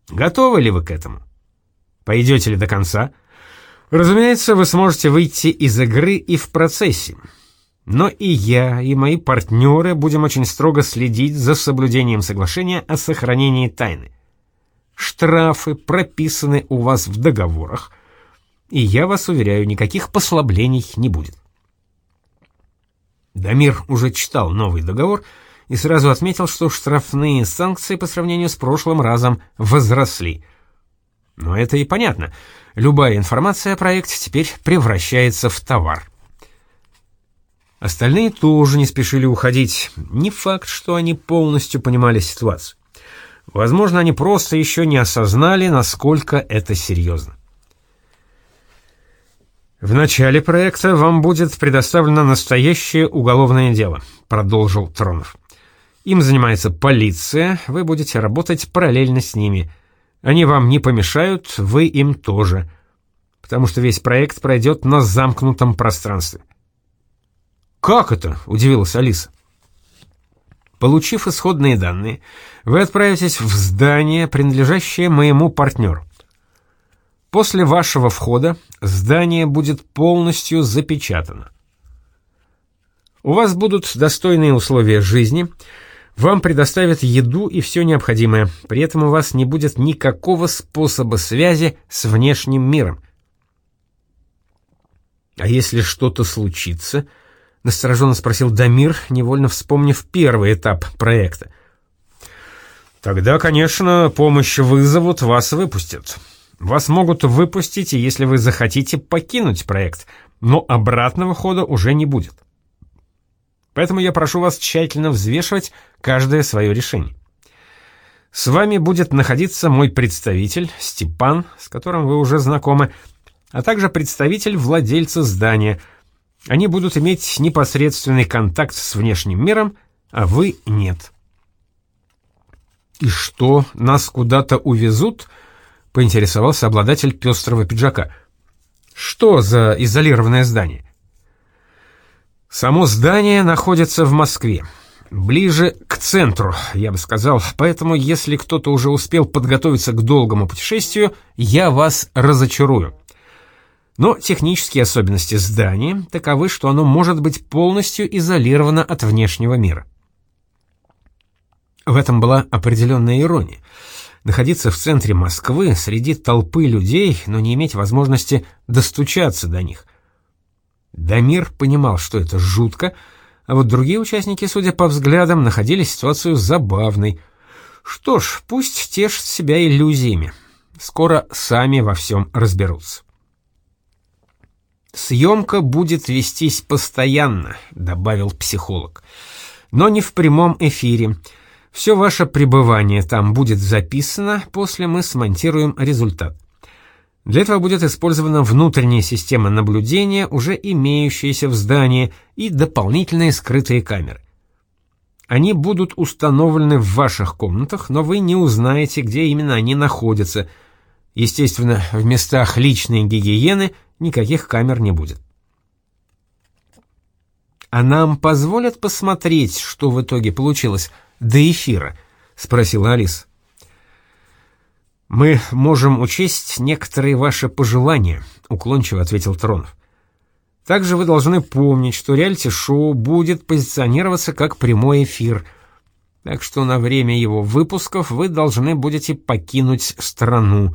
Готовы ли вы к этому? Пойдете ли до конца? Разумеется, вы сможете выйти из игры и в процессе. Но и я, и мои партнеры будем очень строго следить за соблюдением соглашения о сохранении тайны. Штрафы прописаны у вас в договорах, и я вас уверяю, никаких послаблений не будет. Дамир уже читал новый договор и сразу отметил, что штрафные санкции по сравнению с прошлым разом возросли. Но это и понятно. Любая информация о проекте теперь превращается в товар. Остальные тоже не спешили уходить. Не факт, что они полностью понимали ситуацию. Возможно, они просто еще не осознали, насколько это серьезно. «В начале проекта вам будет предоставлено настоящее уголовное дело», — продолжил Тронов. Им занимается полиция, вы будете работать параллельно с ними. Они вам не помешают, вы им тоже. Потому что весь проект пройдет на замкнутом пространстве. «Как это?» — удивилась Алиса. Получив исходные данные, вы отправитесь в здание, принадлежащее моему партнеру. После вашего входа здание будет полностью запечатано. У вас будут достойные условия жизни — вам предоставят еду и все необходимое, при этом у вас не будет никакого способа связи с внешним миром. «А если что-то случится?» — настороженно спросил Дамир, невольно вспомнив первый этап проекта. «Тогда, конечно, помощь вызовут, вас выпустят. Вас могут выпустить, если вы захотите покинуть проект, но обратного хода уже не будет. Поэтому я прошу вас тщательно взвешивать каждое свое решение. С вами будет находиться мой представитель, Степан, с которым вы уже знакомы, а также представитель владельца здания. Они будут иметь непосредственный контакт с внешним миром, а вы нет. «И что, нас куда-то увезут?» — поинтересовался обладатель пестрого пиджака. «Что за изолированное здание?» Само здание находится в Москве. Ближе к центру, я бы сказал, поэтому если кто-то уже успел подготовиться к долгому путешествию, я вас разочарую. Но технические особенности здания таковы, что оно может быть полностью изолировано от внешнего мира. В этом была определенная ирония. Находиться в центре Москвы среди толпы людей, но не иметь возможности достучаться до них. Дамир понимал, что это жутко, а вот другие участники, судя по взглядам, находили ситуацию забавной. Что ж, пусть тешат себя иллюзиями. Скоро сами во всем разберутся. «Съемка будет вестись постоянно», — добавил психолог. «Но не в прямом эфире. Все ваше пребывание там будет записано, после мы смонтируем результат. Для этого будет использована внутренняя система наблюдения, уже имеющаяся в здании, и дополнительные скрытые камеры. Они будут установлены в ваших комнатах, но вы не узнаете, где именно они находятся. Естественно, в местах личной гигиены никаких камер не будет. «А нам позволят посмотреть, что в итоге получилось до эфира?» — спросила Алиса. «Мы можем учесть некоторые ваши пожелания», — уклончиво ответил Тронов. «Также вы должны помнить, что реалити-шоу будет позиционироваться как прямой эфир, так что на время его выпусков вы должны будете покинуть страну.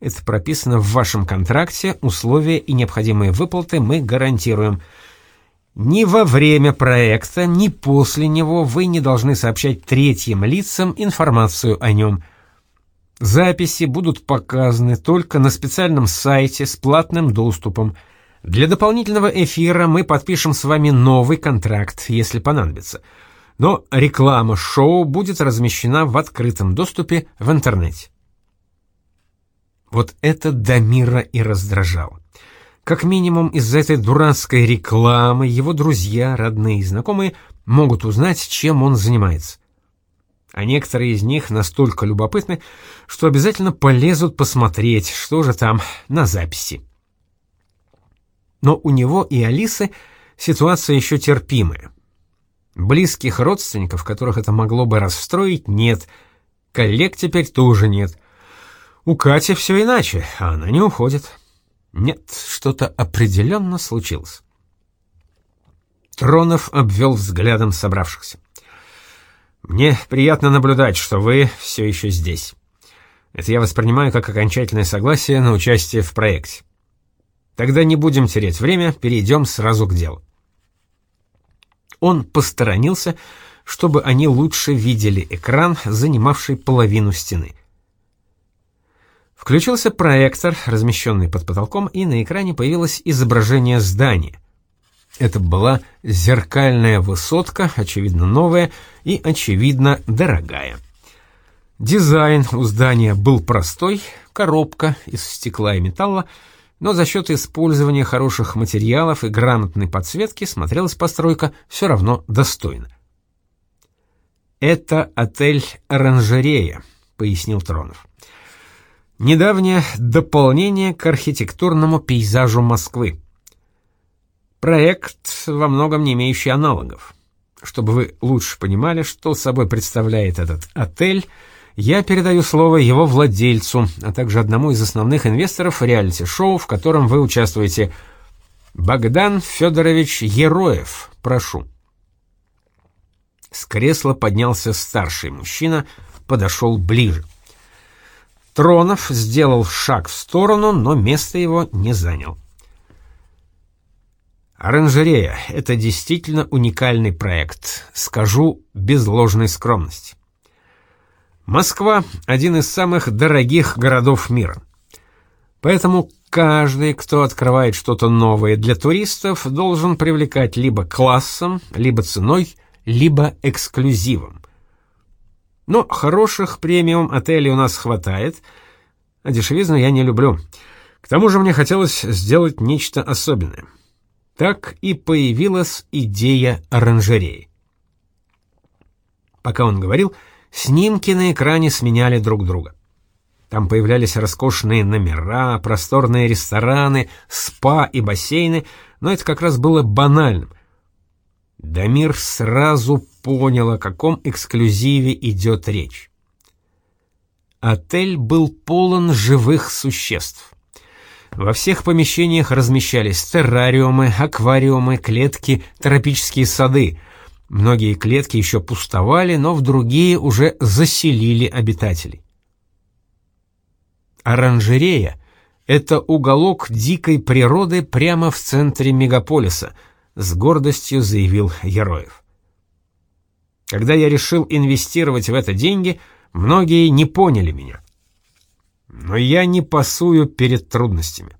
Это прописано в вашем контракте, условия и необходимые выплаты мы гарантируем». Ни во время проекта, ни после него вы не должны сообщать третьим лицам информацию о нем – Записи будут показаны только на специальном сайте с платным доступом. Для дополнительного эфира мы подпишем с вами новый контракт, если понадобится. Но реклама шоу будет размещена в открытом доступе в интернете. Вот это Дамира и раздражало. Как минимум из-за этой дурацкой рекламы его друзья, родные и знакомые могут узнать, чем он занимается а некоторые из них настолько любопытны, что обязательно полезут посмотреть, что же там на записи. Но у него и Алисы ситуация еще терпимая. Близких родственников, которых это могло бы расстроить, нет. Коллег теперь тоже нет. У Кати все иначе, а она не уходит. Нет, что-то определенно случилось. Тронов обвел взглядом собравшихся. Мне приятно наблюдать, что вы все еще здесь. Это я воспринимаю как окончательное согласие на участие в проекте. Тогда не будем терять время, перейдем сразу к делу. Он посторонился, чтобы они лучше видели экран, занимавший половину стены. Включился проектор, размещенный под потолком, и на экране появилось изображение здания. Это была зеркальная высотка, очевидно новая и, очевидно, дорогая. Дизайн у здания был простой, коробка из стекла и металла, но за счет использования хороших материалов и грамотной подсветки смотрелась постройка все равно достойно. «Это отель «Оранжерея», — пояснил Тронов. «Недавнее дополнение к архитектурному пейзажу Москвы. Проект, во многом не имеющий аналогов. Чтобы вы лучше понимали, что собой представляет этот отель, я передаю слово его владельцу, а также одному из основных инвесторов реалити-шоу, в котором вы участвуете. Богдан Федорович Ероев, прошу. С кресла поднялся старший мужчина, подошел ближе. Тронов сделал шаг в сторону, но место его не занял. Оранжерея — это действительно уникальный проект, скажу без ложной скромности. Москва — один из самых дорогих городов мира. Поэтому каждый, кто открывает что-то новое для туристов, должен привлекать либо классом, либо ценой, либо эксклюзивом. Но хороших премиум-отелей у нас хватает, а дешевизну я не люблю. К тому же мне хотелось сделать нечто особенное — так и появилась идея оранжереи. Пока он говорил, снимки на экране сменяли друг друга. Там появлялись роскошные номера, просторные рестораны, спа и бассейны, но это как раз было банальным. Дамир сразу понял, о каком эксклюзиве идет речь. Отель был полон живых существ. Во всех помещениях размещались террариумы, аквариумы, клетки, тропические сады. Многие клетки еще пустовали, но в другие уже заселили обитателей. Оранжерея — это уголок дикой природы прямо в центре мегаполиса, с гордостью заявил Яроев. Когда я решил инвестировать в это деньги, многие не поняли меня но я не пасую перед трудностями.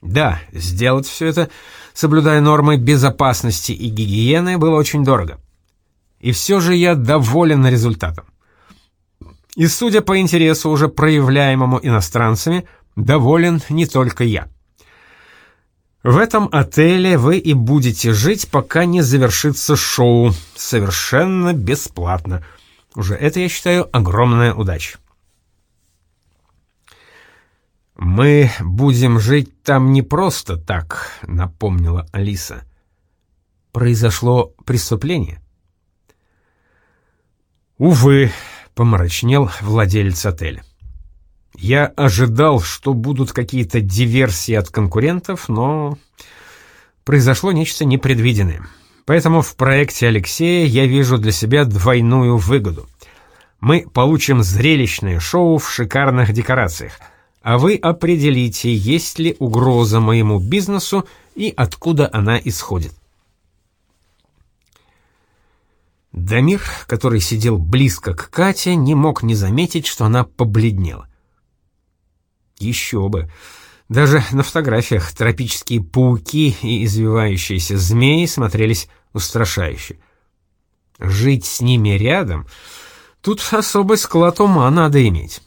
Да, сделать все это, соблюдая нормы безопасности и гигиены, было очень дорого. И все же я доволен результатом. И судя по интересу, уже проявляемому иностранцами, доволен не только я. В этом отеле вы и будете жить, пока не завершится шоу, совершенно бесплатно. Уже это, я считаю, огромная удача. «Мы будем жить там не просто так», — напомнила Алиса. «Произошло преступление?» «Увы», — помрачнел владелец отеля. «Я ожидал, что будут какие-то диверсии от конкурентов, но произошло нечто непредвиденное. Поэтому в проекте Алексея я вижу для себя двойную выгоду. Мы получим зрелищное шоу в шикарных декорациях — а вы определите, есть ли угроза моему бизнесу и откуда она исходит. Дамир, который сидел близко к Кате, не мог не заметить, что она побледнела. Еще бы. Даже на фотографиях тропические пауки и извивающиеся змеи смотрелись устрашающе. Жить с ними рядом — тут особый склад ума надо иметь.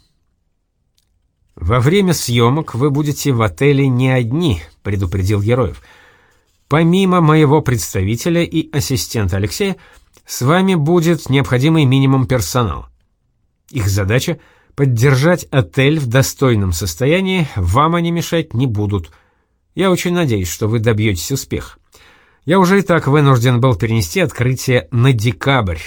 «Во время съемок вы будете в отеле не одни», — предупредил Героев. «Помимо моего представителя и ассистента Алексея, с вами будет необходимый минимум персонала. Их задача — поддержать отель в достойном состоянии, вам они мешать не будут. Я очень надеюсь, что вы добьетесь успеха. Я уже и так вынужден был перенести открытие на декабрь.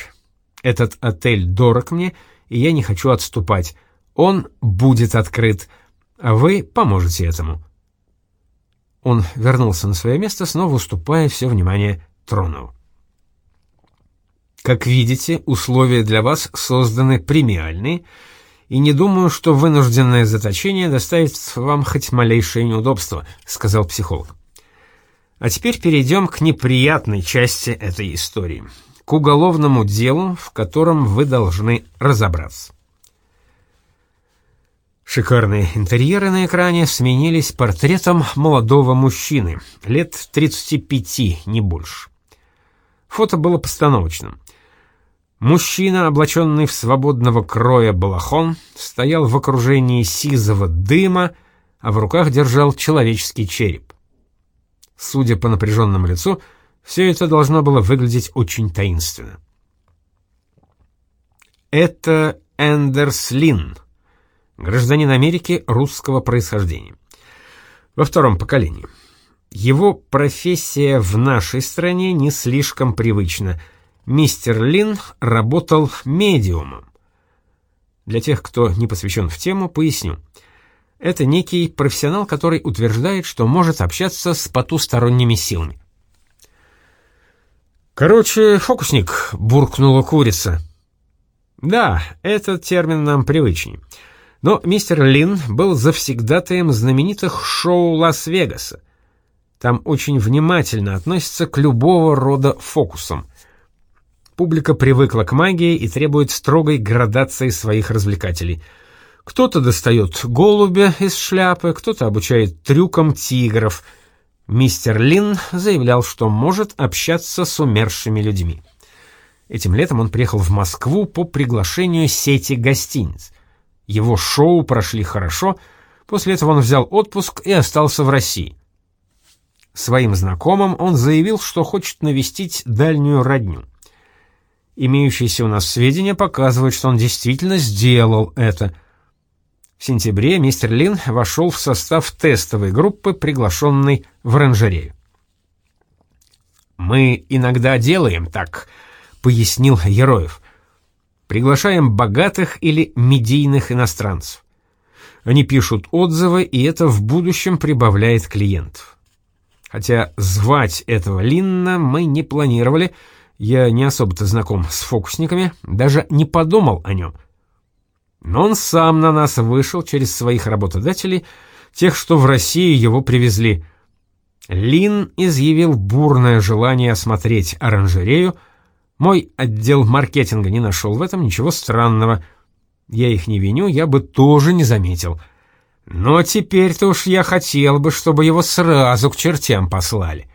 Этот отель дорог мне, и я не хочу отступать». Он будет открыт, а вы поможете этому». Он вернулся на свое место, снова уступая все внимание Тронову. «Как видите, условия для вас созданы премиальные, и не думаю, что вынужденное заточение доставит вам хоть малейшее неудобство», — сказал психолог. А теперь перейдем к неприятной части этой истории, к уголовному делу, в котором вы должны разобраться. Шикарные интерьеры на экране сменились портретом молодого мужчины, лет 35, не больше. Фото было постановочным. Мужчина, облаченный в свободного кроя балахон, стоял в окружении сизого дыма, а в руках держал человеческий череп. Судя по напряженному лицу, все это должно было выглядеть очень таинственно. Это Эндерс Лин, гражданин Америки русского происхождения. Во втором поколении. Его профессия в нашей стране не слишком привычна. Мистер Лин работал медиумом. Для тех, кто не посвящен в тему, поясню. Это некий профессионал, который утверждает, что может общаться с потусторонними силами. «Короче, фокусник», — буркнула курица. «Да, этот термин нам привычней. Но мистер Лин был завсегдатаем знаменитых шоу Лас-Вегаса. Там очень внимательно относятся к любого рода фокусам. Публика привыкла к магии и требует строгой градации своих развлекателей. Кто-то достает голубя из шляпы, кто-то обучает трюкам тигров. Мистер Лин заявлял, что может общаться с умершими людьми. Этим летом он приехал в Москву по приглашению сети гостиниц. Его шоу прошли хорошо, после этого он взял отпуск и остался в России. Своим знакомым он заявил, что хочет навестить дальнюю родню. Имеющиеся у нас сведения показывают, что он действительно сделал это. В сентябре мистер Лин вошел в состав тестовой группы, приглашенной в оранжерею. «Мы иногда делаем так», — пояснил Героев. Приглашаем богатых или медийных иностранцев. Они пишут отзывы, и это в будущем прибавляет клиентов. Хотя звать этого Линна мы не планировали, я не особо-то знаком с фокусниками, даже не подумал о нем. Но он сам на нас вышел через своих работодателей, тех, что в Россию его привезли. Лин изъявил бурное желание осмотреть оранжерею, мой отдел маркетинга не нашел в этом ничего странного. Я их не виню, я бы тоже не заметил. Но теперь-то уж я хотел бы, чтобы его сразу к чертям послали.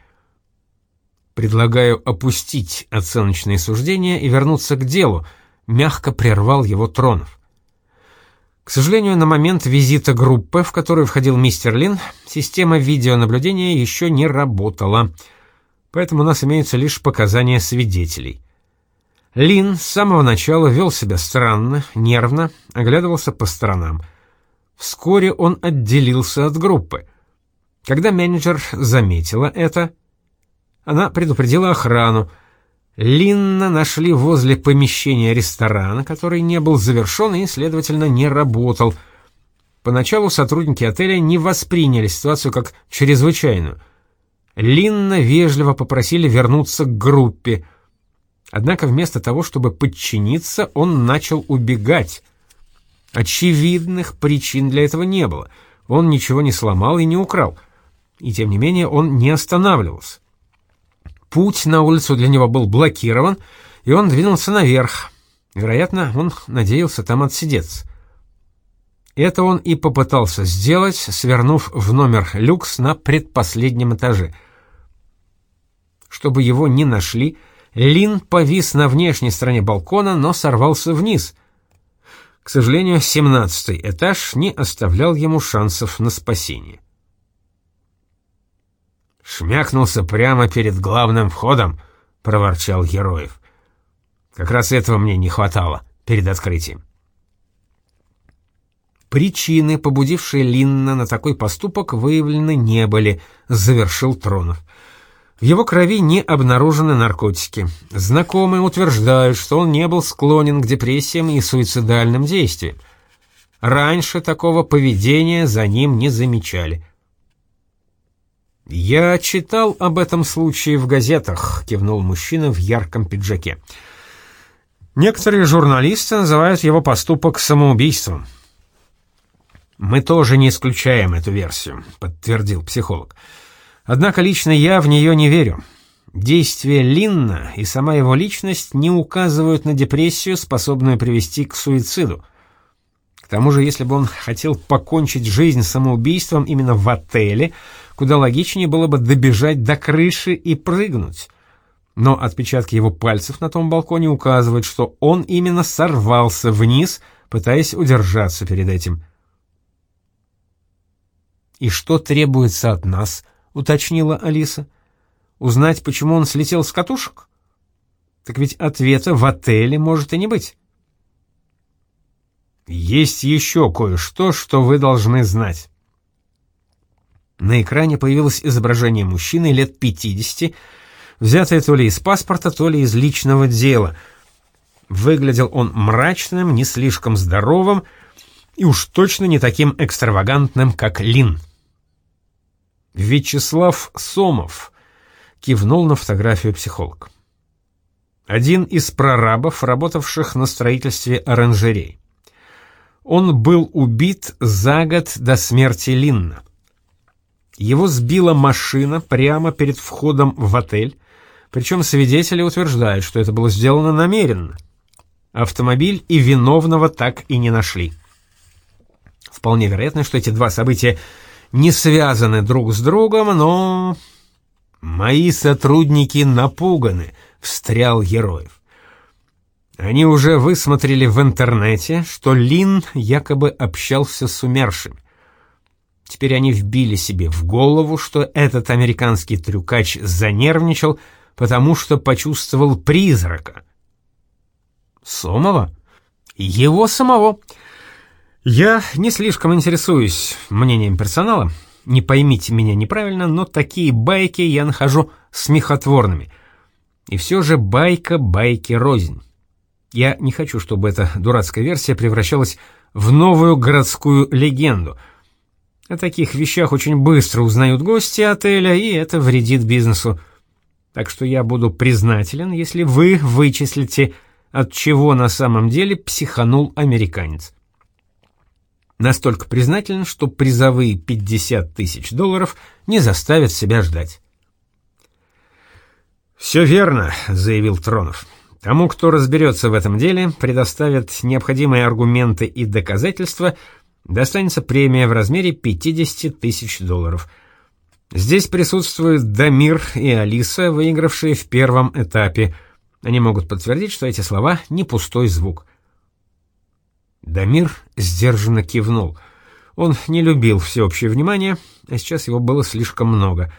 Предлагаю опустить оценочные суждения и вернуться к делу, мягко прервал его Тронов. К сожалению, на момент визита группы, в которую входил мистер Лин, система видеонаблюдения еще не работала, поэтому у нас имеются лишь показания свидетелей. Лин с самого начала вел себя странно, нервно, оглядывался по сторонам. Вскоре он отделился от группы. Когда менеджер заметила это, она предупредила охрану. Линна нашли возле помещения ресторана, который не был завершен и, следовательно, не работал. Поначалу сотрудники отеля не восприняли ситуацию как чрезвычайную. Линна вежливо попросили вернуться к группе. Однако вместо того, чтобы подчиниться, он начал убегать. Очевидных причин для этого не было. Он ничего не сломал и не украл. И тем не менее он не останавливался. Путь на улицу для него был блокирован, и он двинулся наверх. Вероятно, он надеялся там отсидеться. Это он и попытался сделать, свернув в номер люкс на предпоследнем этаже. Чтобы его не нашли, Лин повис на внешней стороне балкона, но сорвался вниз. К сожалению, семнадцатый этаж не оставлял ему шансов на спасение. «Шмякнулся прямо перед главным входом», — проворчал Героев. «Как раз этого мне не хватало перед открытием». Причины, побудившие Линна на такой поступок, выявлены не были, завершил Тронов. В его крови не обнаружены наркотики. Знакомые утверждают, что он не был склонен к депрессиям и суицидальным действиям. Раньше такого поведения за ним не замечали. «Я читал об этом случае в газетах», — кивнул мужчина в ярком пиджаке. «Некоторые журналисты называют его поступок самоубийством». «Мы тоже не исключаем эту версию», — подтвердил психолог. «психолог». Однако лично я в нее не верю. Действия Линна и сама его личность не указывают на депрессию, способную привести к суициду. К тому же, если бы он хотел покончить жизнь самоубийством именно в отеле, куда логичнее было бы добежать до крыши и прыгнуть. Но отпечатки его пальцев на том балконе указывают, что он именно сорвался вниз, пытаясь удержаться перед этим. «И что требуется от нас?» — уточнила Алиса. «Узнать, почему он слетел с катушек? Так ведь ответа в отеле может и не быть». «Есть еще кое-что, что вы должны знать». На экране появилось изображение мужчины лет 50, взятое то ли из паспорта, то ли из личного дела. Выглядел он мрачным, не слишком здоровым и уж точно не таким экстравагантным, как Лин. Вячеслав Сомов кивнул на фотографию психолог. Один из прорабов, работавших на строительстве оранжерей. Он был убит за год до смерти Линна. Его сбила машина прямо перед входом в отель, причем свидетели утверждают, что это было сделано намеренно. Автомобиль и виновного так и не нашли. Вполне вероятно, что эти два события не связаны друг с другом, но... «Мои сотрудники напуганы», — встрял Героев. Они уже высмотрели в интернете, что Лин якобы общался с умершими. Теперь они вбили себе в голову, что этот американский трюкач занервничал, потому что почувствовал призрака. Сомова? Его самого. Я не слишком интересуюсь мнением персонала. Не поймите меня неправильно, но такие байки я нахожу смехотворными. И все же байка байки рознь. Я не хочу, чтобы эта дурацкая версия превращалась в новую городскую легенду. О таких вещах очень быстро узнают гости отеля, и это вредит бизнесу. Так что я буду признателен, если вы вычислите, от чего на самом деле психанул американец. Настолько признателен, что призовые 50 тысяч долларов не заставят себя ждать. «Все верно», — заявил Тронов. «Тому, кто разберется в этом деле, предоставят необходимые аргументы и доказательства, достанется премия в размере 50 тысяч долларов. Здесь присутствуют Дамир и Алиса, выигравшие в первом этапе. Они могут подтвердить, что эти слова — не пустой звук». Дамир сдержанно кивнул. Он не любил всеобщее внимание, а сейчас его было слишком много.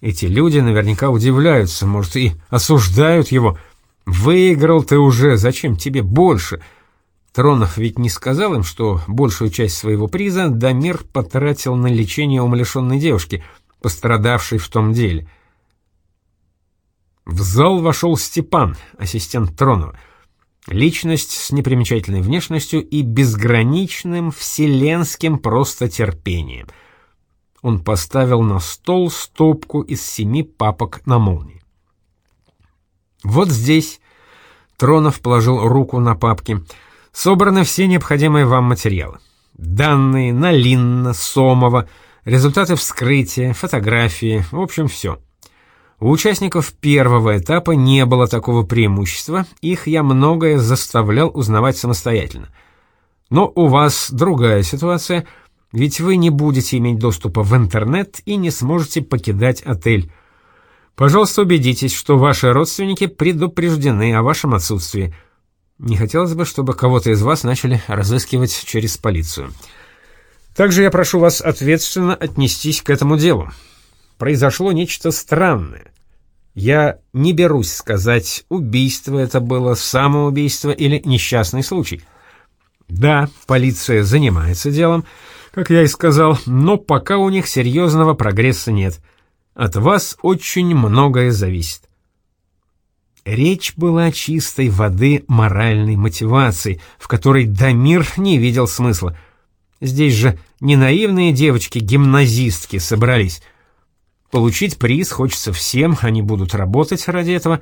Эти люди наверняка удивляются, может, и осуждают его. «Выиграл ты уже, зачем тебе больше?» Тронов ведь не сказал им, что большую часть своего приза Дамир потратил на лечение умалишенной девушки, пострадавшей в том деле. В зал вошел Степан, ассистент Тронова. Личность с непримечательной внешностью и безграничным вселенским просто терпением. Он поставил на стол стопку из семи папок на молнии. Вот здесь Тронов положил руку на папки. Собраны все необходимые вам материалы. Данные на Линна, Сомова, результаты вскрытия, фотографии, в общем, все. У участников первого этапа не было такого преимущества, их я многое заставлял узнавать самостоятельно. Но у вас другая ситуация, ведь вы не будете иметь доступа в интернет и не сможете покидать отель. Пожалуйста, убедитесь, что ваши родственники предупреждены о вашем отсутствии. Не хотелось бы, чтобы кого-то из вас начали разыскивать через полицию. Также я прошу вас ответственно отнестись к этому делу произошло нечто странное. Я не берусь сказать, убийство это было, самоубийство или несчастный случай. Да, полиция занимается делом, как я и сказал, но пока у них серьезного прогресса нет. От вас очень многое зависит. Речь была чистой воды моральной мотивации, в которой Дамир не видел смысла. Здесь же не наивные девочки-гимназистки собрались — Получить приз хочется всем, они будут работать ради этого,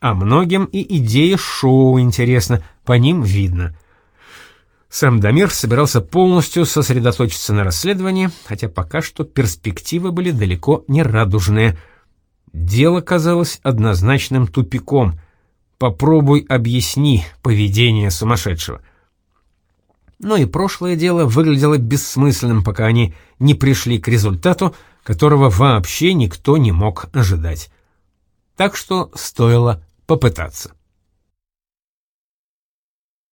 а многим и идея шоу интересна, по ним видно. Сам Дамир собирался полностью сосредоточиться на расследовании, хотя пока что перспективы были далеко не радужные. Дело казалось однозначным тупиком. Попробуй объясни поведение сумасшедшего. Но и прошлое дело выглядело бессмысленным, пока они не пришли к результату, которого вообще никто не мог ожидать. Так что стоило попытаться.